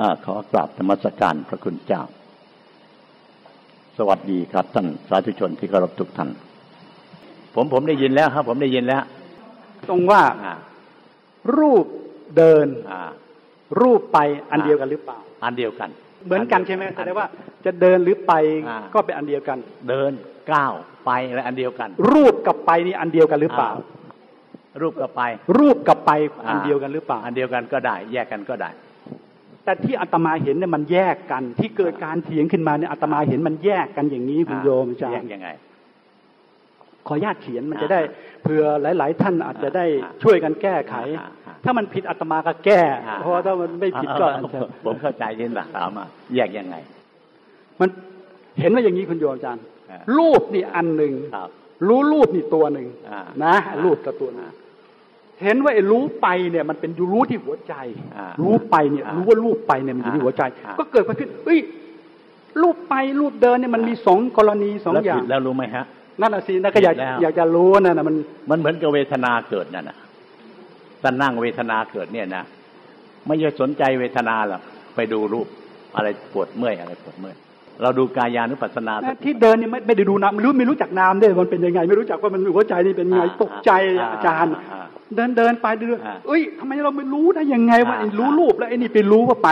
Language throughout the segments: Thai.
อขอกราบธรรมสการพระคุณเจ้า สวัสดีครับท่านสาธุชนที่เคารพทุกท่าน ผมผมได้ยินแล้วครับ ผมได้ยินแล้ว ตรงว่ารูปเดินรูปไปอันเดียวกันหรือเปล่า อันเดียวกัน เหมือนกันใช่ไหมแสดงว่า จะเดินหรือไปก็เป็นอันเดียวกัน เดินก้าวไปอะไรอันเดียวกัน รูปกับไปนี่อันเดียวกันหรือเปล่า รูปกับไป รูปกับไปอันเดียวกันหรือเปล่า อันเดียวกันก็ได้ แยกกันก็ได้ แต่ที่อาตมาเห็นเนี่ยมันแยกกัน ที่เกิดการเถียงขึ้นมาเนี่ยอาตมาเห็นมันแยกกันอย่างนี้คุณโยมอาจารย์แยกยังไง ขอญาตเขียนมันจะได้เผื่อหลาย ๆ ท่านอาจจะได้ช่วยกันแก้ไข ถ้ามันผิดอาตมาก็แก้ เพราะถ้ามันไม่ผิดก็ผมเข้าใจยินหลักถามมาแยกยังไง มันเห็นว่าอย่างนี้คุณโยมอาจารย์รูปนี่อันหนึ่งรู้รูปนี่ตัวหนึ่งนะรูปกับตัวนะ เห็นว่าไอ้รู้ไปเนี่ยมันเป็นรู้ที่หัวใจ รู้ไปเนี่ยรู้ว่ารูปไปเนี่ยมันอยู่ที่หัวใจ ก็เกิดมาขึ้นเอ้ยรูปไปรูปเดินเนี่ยมันมีสองกรณีสองอย่างแล้วรู้ไหมฮะนั่นน่ะสินั่นก็อยากอยากจะรู้นั่นน่ะมันมันเหมือนกับเวทนาเกิดนั่นน่ะท่านนั่งเวทนาเกิดเนี่ยนะไม่ใช่สนใจเวทนาหรอกไปดูรูปอะไรปวดเมื่อยอะไรปวดเมื่อยเราดูกายานุปัสสนาที่เดินนี่ไม่ไม่ได้ดูนามรู้ไม่รู้จักนามด้วยมันเป็นยังไง ไม่รู้จักว่ามันหัวใจนี่เป็นไงตกใจอาจารย์ เดินเดินไปเดินเอ้ยทำไมเราไม่รู้ได้ยังไงว่ารู้รูปแล้วไอ้นี่ไปรู้ว่าไป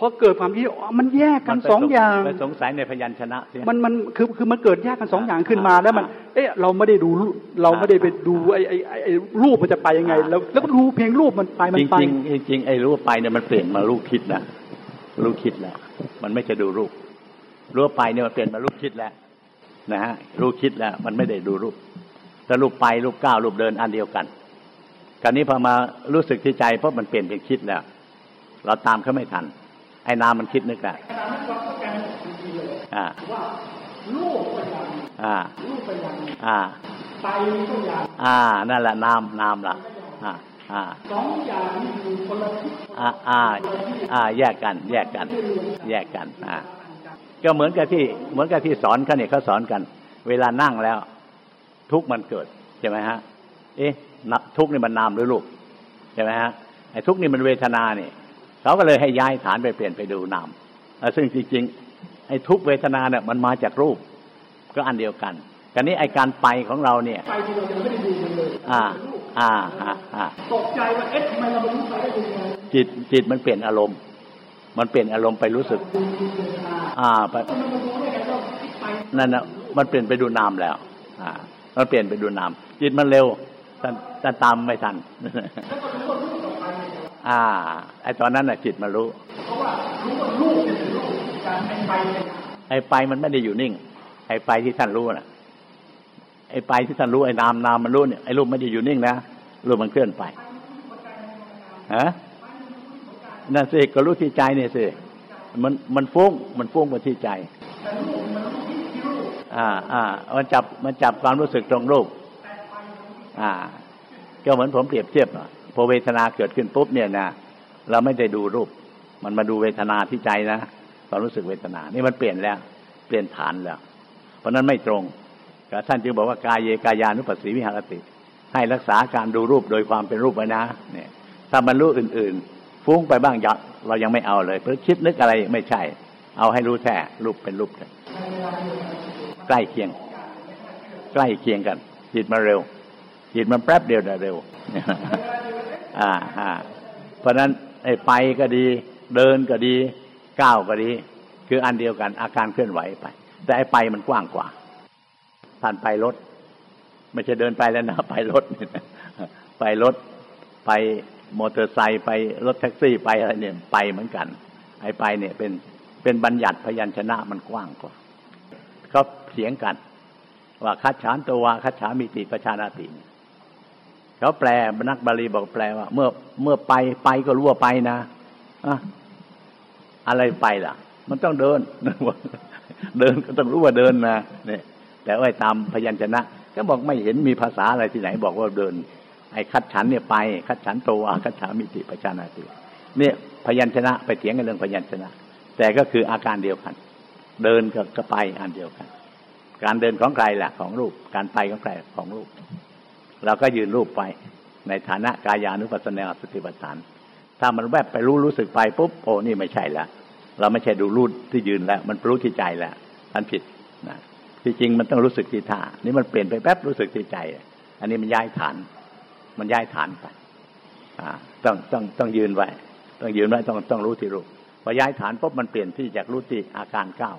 พอเกิดความที่มันแยกกันสองอย่างไปสงสัยในพยัญชนะมันมันคือคือมันเกิดแยกกันสองอย่างขึ้นมาแล้วมัน เอ๊ะเราไม่ได้ดูเราไม่ได้ไปดูไอ้ไอ้ไอ้รูปมันจะไปยังไง แล้วแล้วก็ดูเพียงรูปมันไปมันไปจริงจริงไอ้รูปไปเนี่ยมันเปลี่ยนมารูปคิดนะรูปคิดแล้วมันไม่จะดูรูปรูปไปเนี่ยมันเปลี่ยนมารูปคิดแล้วนะฮะรูปคิดแล้วมันไม่ได้ดูรูป แต่รูปไปรูปก้าวรูปเดินอันเดียวกันคราวนี้พอมารู้สึกที่ใจเพราะมันเปลี่ยนเป็นคิดแล้ว เราตามเขาไม่ทัน ไอ้นามมันคิดนึกอะอ่าลูกไปยังอ่าลูกไปยังอ่าไปก็ยังอ่านั่นแหละนามนามล่ะอ่าอ่าสองอย่างนี้อยู่คนละทิศอ่าอ่าอ่าแยกกัน แยกกัน แยกกันอ่าก็เหมือนกับที่เหมือนกับที่สอนเขาเนี่ยเขาสอนกัน เวลานั่งแล้ว ทุกมันเกิดใช่ไหมฮะ เอ๊ะทุกนี่มันนามหรือลูกใช่ไหมฮะไอ้ทุกนี่มันเวทนาเนี่ยเขาก็เลยให้ย้ายฐานไปเปลี่ยนไปดูนามซึ่งจริงๆไอ้ทุกเวทนาเนี่ยมันมาจากรูป ก็อันเดียวกันกันนี้ไอ้การไปของเราเนี่ยไปที่เรายังไม่ได้ดูมันเลยอ่าอ่าอ่าอ่าตกใจว่าเอ๊ะทำไมเราไม่รู้ไปได้ยังไงจิตจิตมันเปลี่ยนอารมณ์ มันเปลี่ยนอารมณ์ไปรู้สึก อ่าไปนั่นนะมันเปลี่ยนไปดูนามแล้ว อ่า มันเปลี่ยนไปดูนามจิตมันเร็วแต่ตามไม่ทันอ่าไอตอนนั้นน่ะจิตมารู้เพราะว่ารู้ว่ารูปเป็นรูปการไอไปไอไปมันไม่ได้อยู่นิ่ง ไอไปที่ท่านรู้น่ะ ไอไปที่ท่านรู้ไอนามนามมันรู้เนี่ยไอรูปไม่ได้อยู่นิ่งนะรูปมันเคลื่อนไปฮะนั่นสิก็รู้ที่ใจเนี่ยสิมันมันฟุ้งมันฟุ้งมาที่ใจ อ่าอ่ามันจับมันจับความรู้สึกตรงรูป อ่า ก็เหมือนผมเปรียบเทียบอะพอเวทนาเกิดขึ้นปุ๊บเนี่ยนะเราไม่ได้ดูรูป มันมาดูเวทนาที่ใจนะความรู้สึกเวทนา นี่มันเปลี่ยนแล้ว เปลี่ยนฐานแล้ว เพราะนั้นไม่ตรงกท่านจึงบอกว่ากายเยกายานุปัสสีวิหารติ ให้รักษาการดูรูปโดยความเป็นรูปไว้นะ เนี่ย ถ้ามันรู้อื่น ๆ ฟุ้งไปบ้างยัดเรายังไม่เอาเลย เพราะคิดนึกอะไรไม่ใช่ เอาให้รู้แท้รูปเป็นรูปเลย ใกล้เคียง ใกล้เคียงกัน จิตมาเร็ว จิตมันแป๊บเดียวแต่เร็ว อ่าอ่าเพราะนั้นไอ้ไปก็ดี เดินก็ดี ก้าวก็ดี คืออันเดียวกัน อาการเคลื่อนไหวไป แต่ไอ้ไปมันกว้างกว่าท่านไปรถไม่ใช่เดินไปแล้วนะไปรถไปรถไปมอเตอร์ไซค์ไปรถแท็กซี่ไปอะไรเนี่ยไปเหมือนกันไอ้ไปเนี่ยเป็นเป็นบัญญัติพยัญชนะมันกว้างกว่า เขาเสียงกัน ว่าคัดฉานตัววาคัดฉามิติประชานาติเขาแปลนักบาลีบอกแปลว่า เมื่อเมื่อไปไปก็รู้ว่าไปนะอะอะไรไปล่ะ มันต้องเดิน เดินก็ต้องรู้ว่าเดินนะเนี่ยแต่ว่าตามพยัญชนะ ก็บอกไม่เห็นมีภาษาอะไรที่ไหน บอกว่าเดิน ไอ้คัดฉันเนี่ยไปคัดฉันโตอาคัดฉามิติประชานาติเนี่ยพยัญชนะไปเถียงกันเรื่องพยัญชนะ แต่ก็คืออาการเดียวกัน เดินก็ไปอันเดียวกัน การเดินของใครล่ะของรูป การไปของใครของรูป เราก็ยืนรูปไป ในฐานะกายานุปัสสนาสติปัฏฐาน ถ้ามันแวบไปรู้รู้สึกไปปุ๊บโอ้นี่ไม่ใช่ล้วเราไม่ใช่ดูรูปที่ยืนแล้ว มันรู้ที่ใจแล้วมันผิดนะที่จริงมันต้องรู้สึกที่ท่านี่มันเปลี่ยนไปแป๊บรู้สึกที่ใจ อันนี้มันย้ายฐาน มันย้ายฐานไปอ่าต้องต้องต้องยืนไว้ ต้องยืนไว้ต้องต้องรู้ที่รูป พอย้ายฐานปุ๊บมันเปลี่ยนที่จากรู้ที่อาการเก้า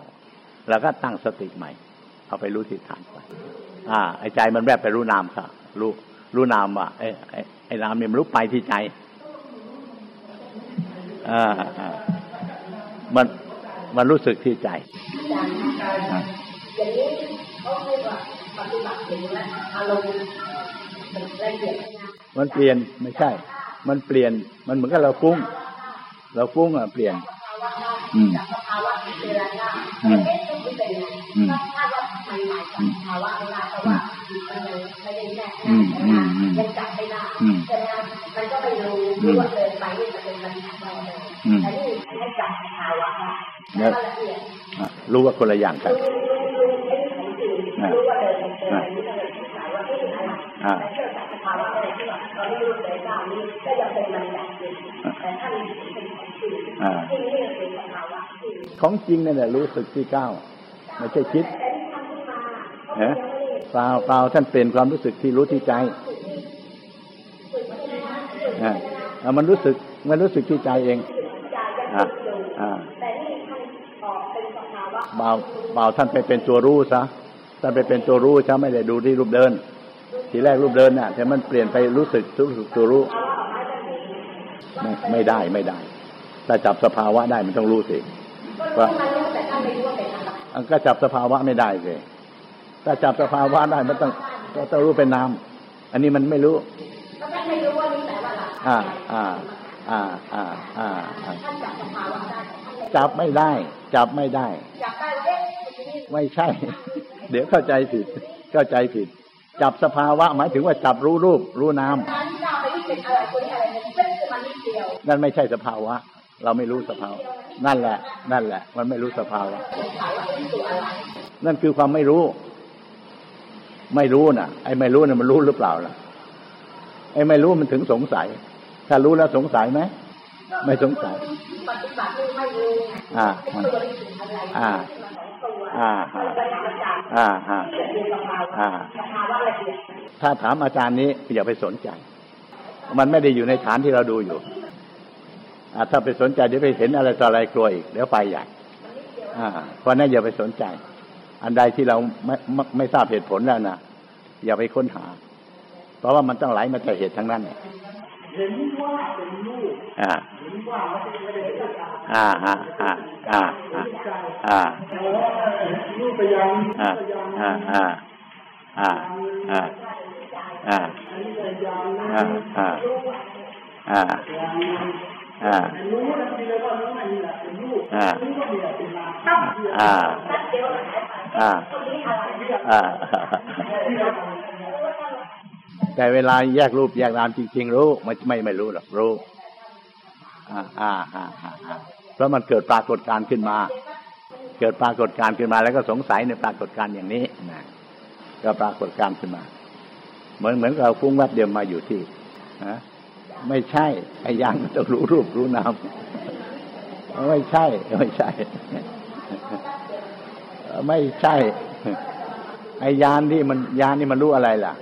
แล้วก็ตั้งสติใหม่ เอาไปรู้ที่ฐานไปอ่าไอ้ใจมันแวบไปรู้นามค่ะรู้รู้นามว่ะไอ้ไอ้นามเนี่ยมันรู้ไปที่ใจอ่ามันมันรู้สึกที่ใจอย่างนี้เขาเรียกว่าปฏิบัติถึงและอารมณ์ละเอียดมันเปลี่ยนไม่ใช่ มันเปลี่ยนมันเหมือนกับเราฟุ้งเราฟุ้งอะเปลี่ยน อืมภาวะเวลาหน้าเอ๊ะไม่เป็นไรก็คาดว่ามันหมายถึงภาวะเวลาเพราะว่ามันยังไม่ได้แน่ยังจับไม่ได้แต่มันก็ไปรู้ว่าเดินไปนี่มันเป็นปัญหาเราเลยแต่นี่ไม่จับภาวะแล้วรู้ว่าคนละอย่างกันรู้ว่าเดินไปเจอนี่ก็เลยสงสัยว่าเป็นอะไร ที่ว่าตอนนี้รู้เลยได้นี้ก็ยังเป็นมันแบบอยู่แต่ถ้ามีเป็นของจริงที่นี่เป็นภาวะของจริงนั่นแหละรู้สึกที่เก้าไม่ใช่คิดเนะเปล่าเปล่าท่านเป็นความรู้สึกที่รู้ที่ใจอ่ามันรู้สึกมันรู้สึกที่ใจเองอ่าอ่าเบาเบาท่านไปเป็นตัวรู้ซะท่านไปเป็นตัวรู้ซะไม่ได้ดูที่รูปเดิน ทีแรกรูปเดินน่ะ แต่มันเปลี่ยนไปรู้สึกรู้สึกตัวรู้ไม่ไม่ได้ไม่ได้ ถ้าจับสภาวะได้มันต้องรู้สิว่าก็จับสภาวะไม่ได้เลยถ้าจับสภาวะได้มันต้องต้องรู้เป็นนามอันนี้มันไม่รู้ไม่รู้ว่านี่แปลว่าอะไรอ่าอ่าอ่าอ่าอ่าจับไม่ได้ จับไม่ได้จับได้ไม่ใช่ เดี๋ยวเข้าใจผิด เข้าใจผิด จับสภาวะหมายถึงว่าจับรู้รูปรู้นามนั่นไม่ใช่สภาวะ เราไม่รู้สภาวะ นั่นแหละ นั่นแหละ มันไม่รู้สภาวะ นั่นคือความไม่รู้ ไม่รู้น่ะ ไอ้ไม่รู้น่ะมันรู้หรือเปล่าล่ะ ไอ้ไม่รู้มันถึงสงสัย ถ้ารู้แล้วสงสัยไหม ไม่สงสัยอ่าอ่าอ่าอ่าอ่าอ่าถ้าถามอาจารย์นี้อย่าไปสนใจ มันไม่ได้อยู่ในฐานที่เราดูอยู่อถ้าไปสนใจเดี๋ยวไปเห็นอะไรต่ออะไรกลัวอีกเดี๋ยวไปใหญ่เพราะนั้นอย่าไปสนใจ อันใดที่เราไม่ไม่ทราบเหตุผลแล้วนะอย่าไปค้นหา เพราะว่ามันต้องไหลมาจากเหตุทั้งนั้นเห็นว่าเป็นลูกอ่าเห็นว่าอ่าอ่าอ่าอ่าอ่าลูกไปยังอ่าอ่าอ่าอ่าอ่าอ่าอ่าอ่าอ่าอ่าอ่าอ่าอ่า แต่เวลาแยกรูปแยกนามจริง ๆ รู้ไม่ไม่ไม่รู้หรอกรู้อ่าอ่าอ่าอ่าเพราะมันเกิดปรากฏการณ์ขึ้นมา เกิดปรากฏการณ์ขึ้นมาแล้วก็สงสัยในปรากฏการณ์อย่างนี้นะก็ปรากฏการณ์ขึ้นมา เหมือนเหมือนเราฟุ้งแวบเดียวมาอยู่ที่ฮะไม่ใช่ไอ้ยางมันต้องรู้รูปรู้นามไม่ใช่ ไม่ใช่ ไม่ใช่ไอ้ยานที่มันยานนี่มันรู้อะไรล่ะ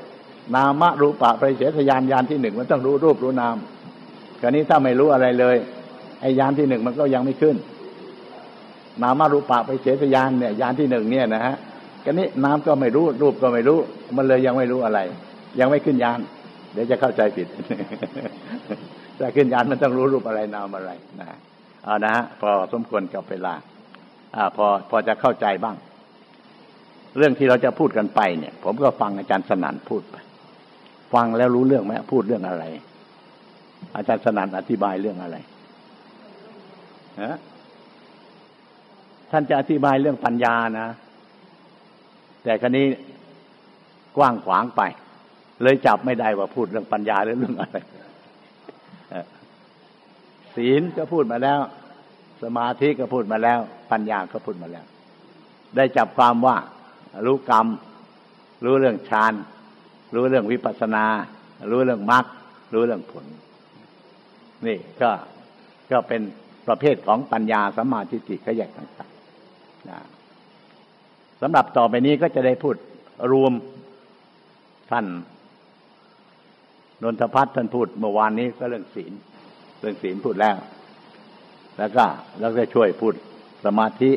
นามะรูปะปริเฉทยานยานที่หนึ่งมันต้องรู้รูปรู้นามคราวนี้ถ้าไม่รู้อะไรเลยไอ้ยานที่หนึ่งมันก็ยังไม่ขึ้น นามะรูปะปริเฉทยานเนี่ยยานที่หนึ่งเนี่ยนะฮะคราวนี้น้ำก็ไม่รู้รูปก็ไม่รู้ มันเลยยังไม่รู้อะไร ยังไม่ขึ้นยาน เดี๋ยวจะเข้าใจผิดแต่ขึ้นยานมันต้องรู้รูปอะไรนามอะไรนะเอานะฮะพอสมควรกับเวลา อ่า พอพอจะเข้าใจบ้าง เรื่องที่เราจะพูดกันไปเนี่ย ผมก็ฟังอาจารย์สนั่นพูดไป ฟังแล้วรู้เรื่องไหมพูดเรื่องอะไร อาจารย์สนันอธิบายเรื่องอะไรฮะท่านจะอธิบายเรื่องปัญญานะ แต่ครนี้กว้างขวางไป เลยจับไม่ได้ว่าพูดเรื่องปัญญาหรือเรื่องอะไรศีลก็พูดมาแล้ว สมาธิก็พูดมาแล้ว ปัญญาก็พูดมาแล้ว ได้จับความว่า รู้กรรม รู้เรื่องฌาน รู้เรื่องวิปัสนา รู้เรื่องมรรครู้เรื่องผล นี่ก็ก็เป็นประเภทของปัญญาสัมมาทิฏฐิขยักต่างๆนะสำหรับต่อไปนี้ก็จะได้พูดรวมท่านนนทพัฒน์ท่านพูดเมื่อวานนี้ก็เรื่องศีล เรื่องศีลพูดแล้ว แล้วก็แล้วก็ช่วยพูดสมาธิ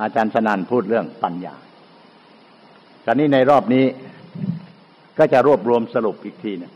อาจารย์สนันพูดเรื่องปัญญาคราวนี้ในรอบนี้ ก็จะรวบรวมสรุปอีกทีนึง